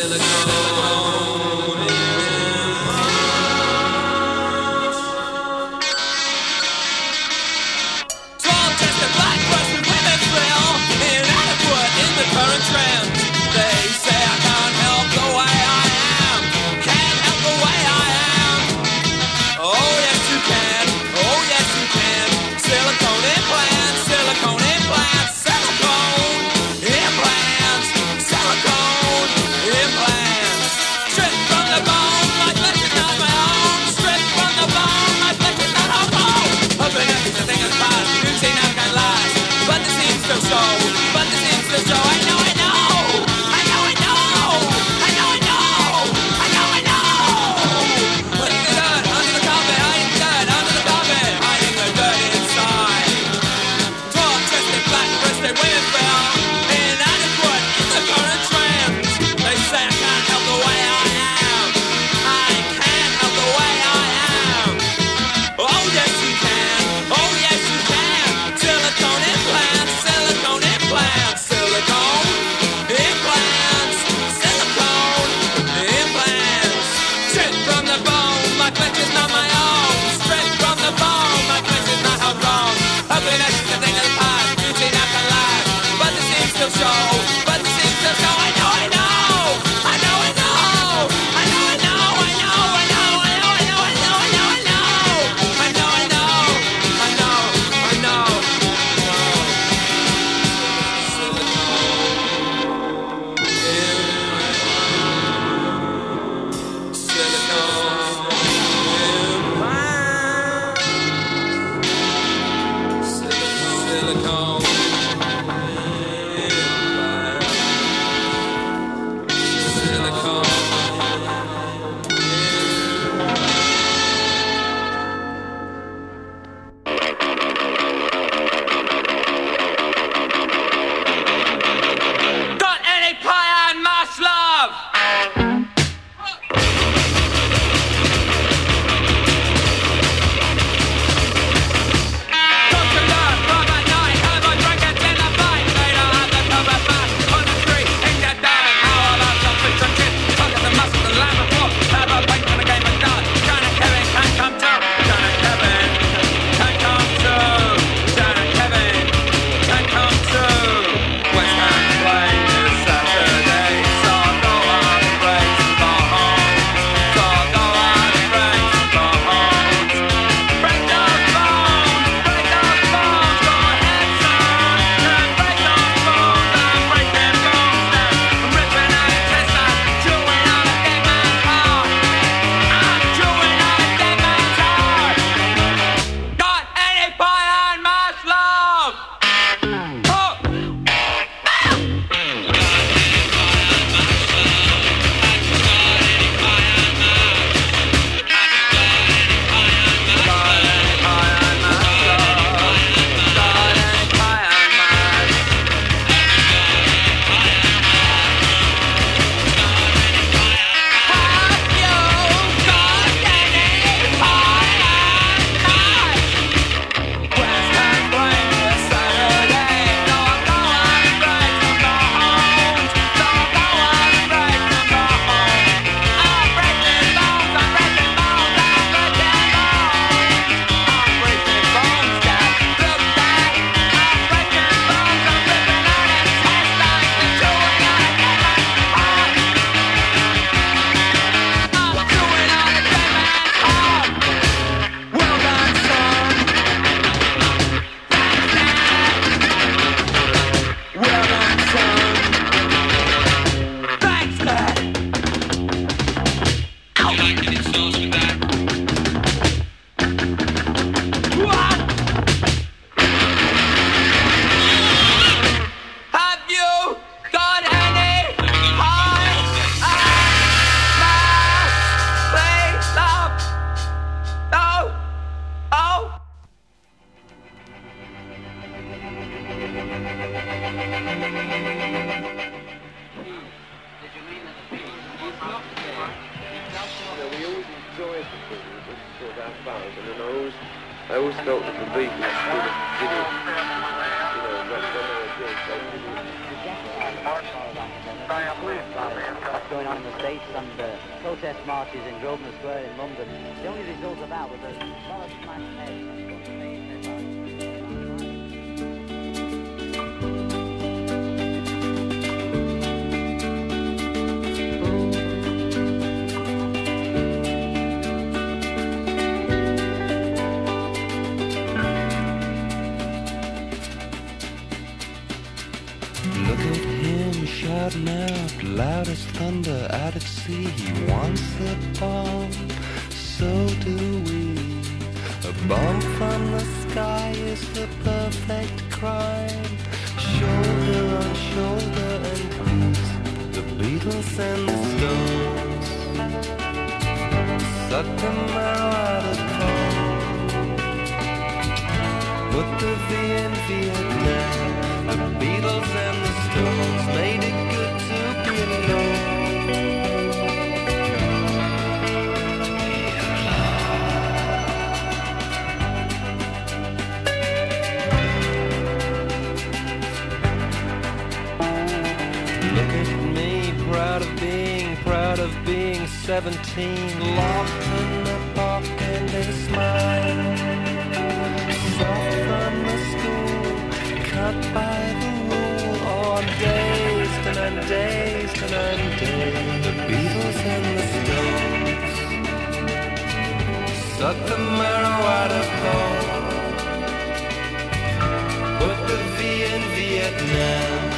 silicone. A bomb from the sky is the perfect crime. Shoulder on shoulder and beat the Beatles and the Stones. Suck of marijuana Put the VNV at The Beatles and the Stones made it. seventeen, locked in the park and they smile. Soft from the school, cut by the rule. on oh, I'm dazed and I'm dazed and I'm dazed. The Beatles and the Stones suck the marrow out of bone. Put the V in Vietnam.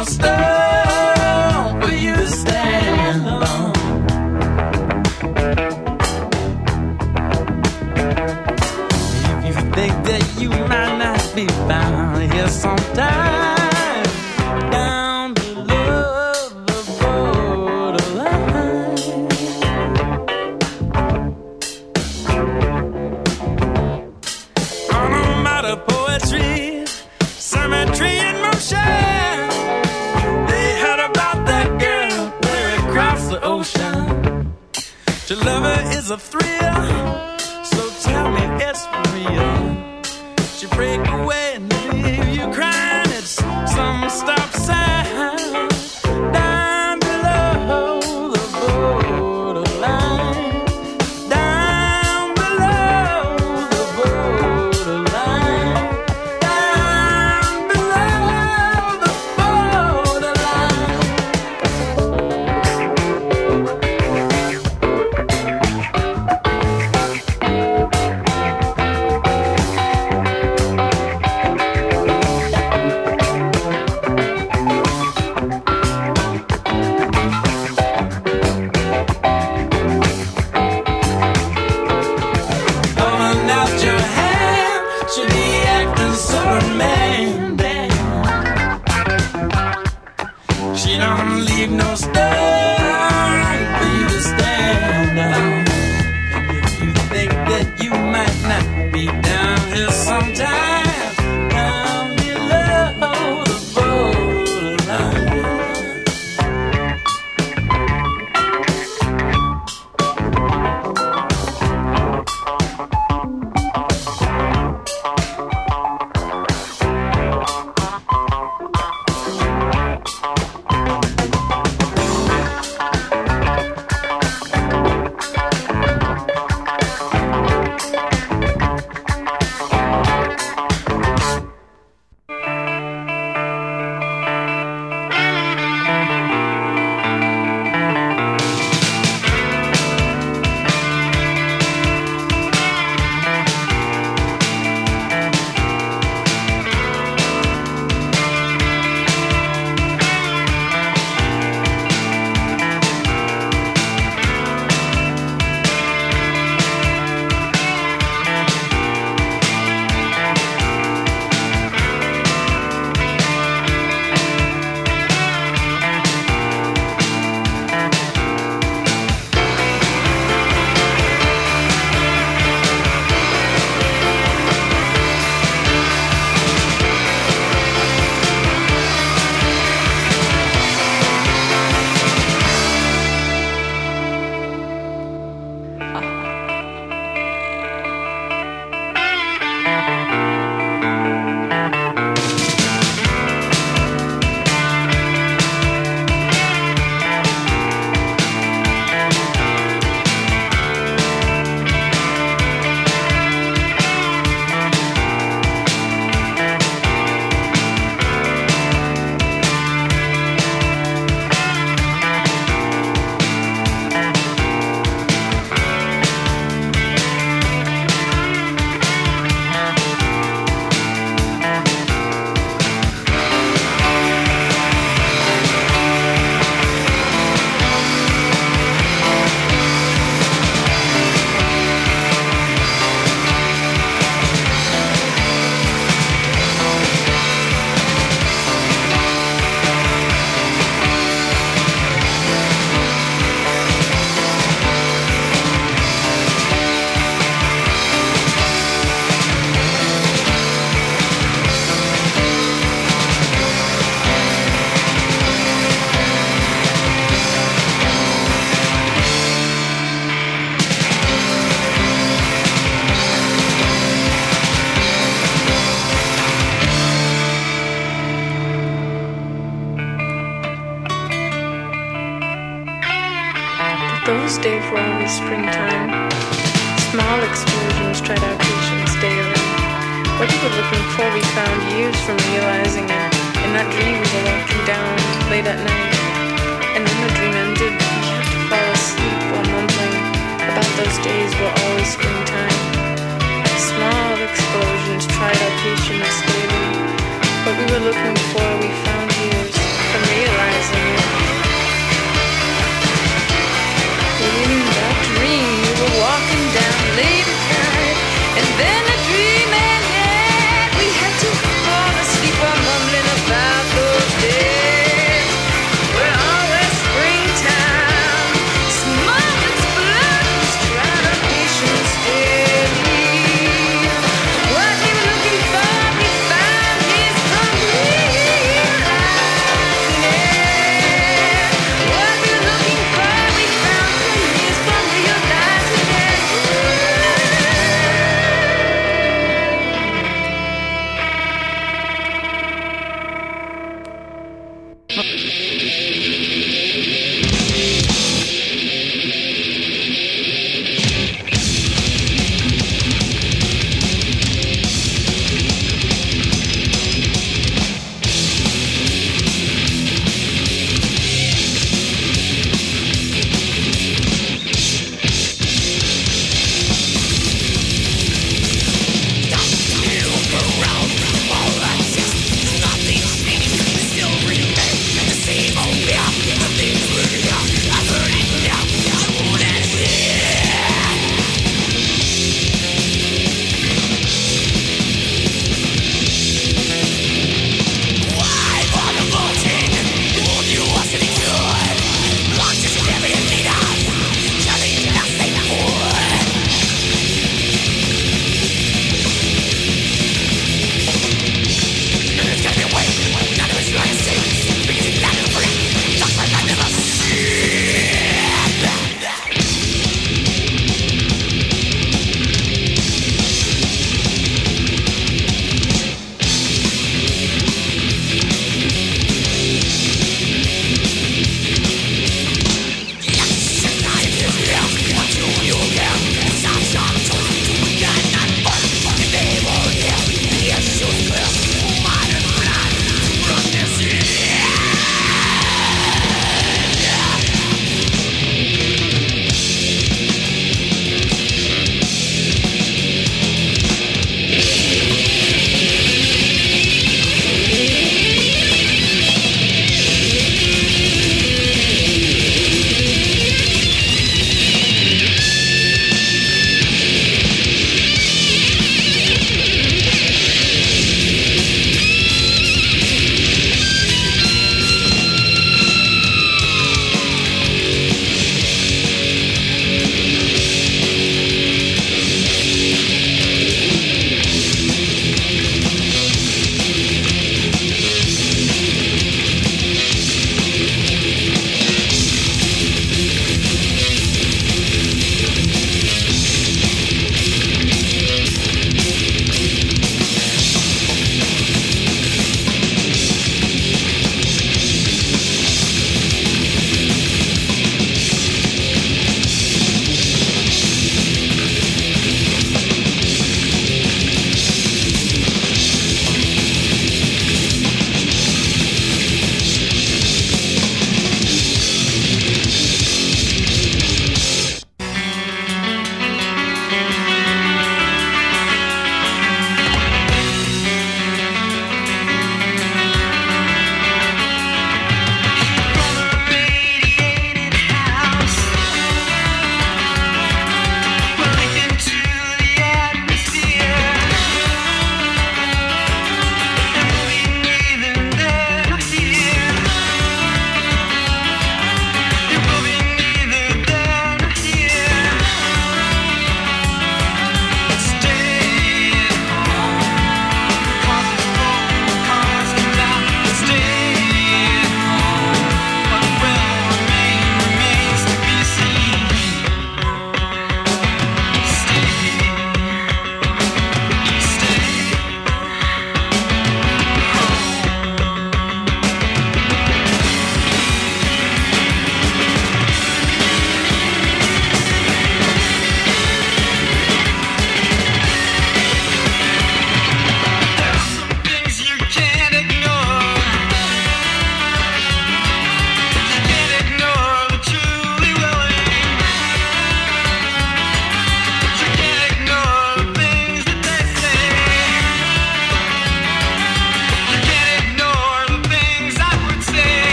Don't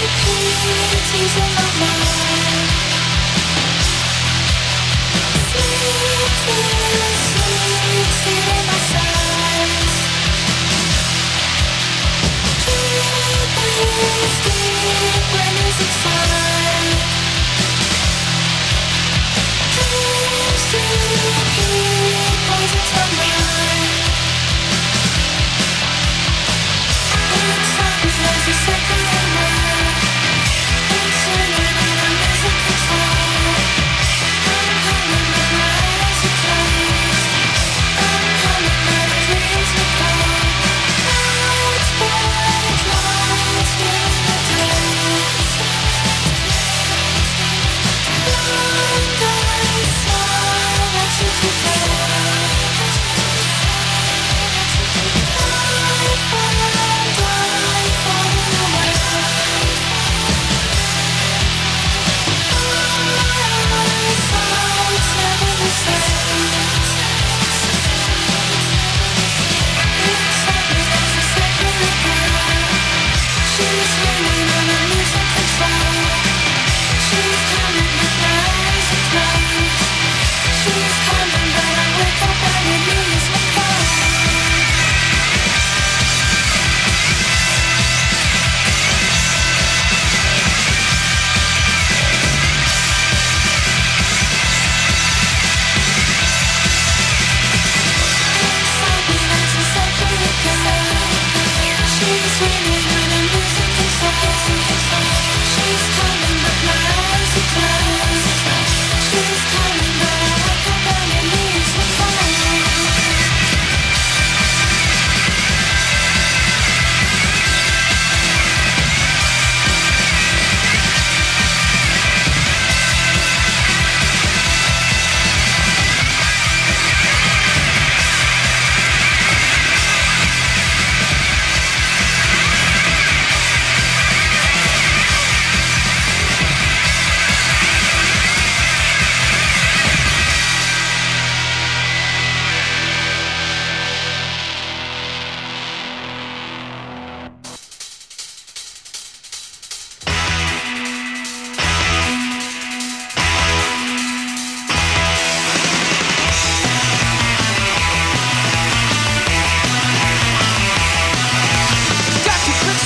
myself too much. I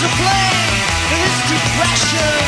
sing about it. Business as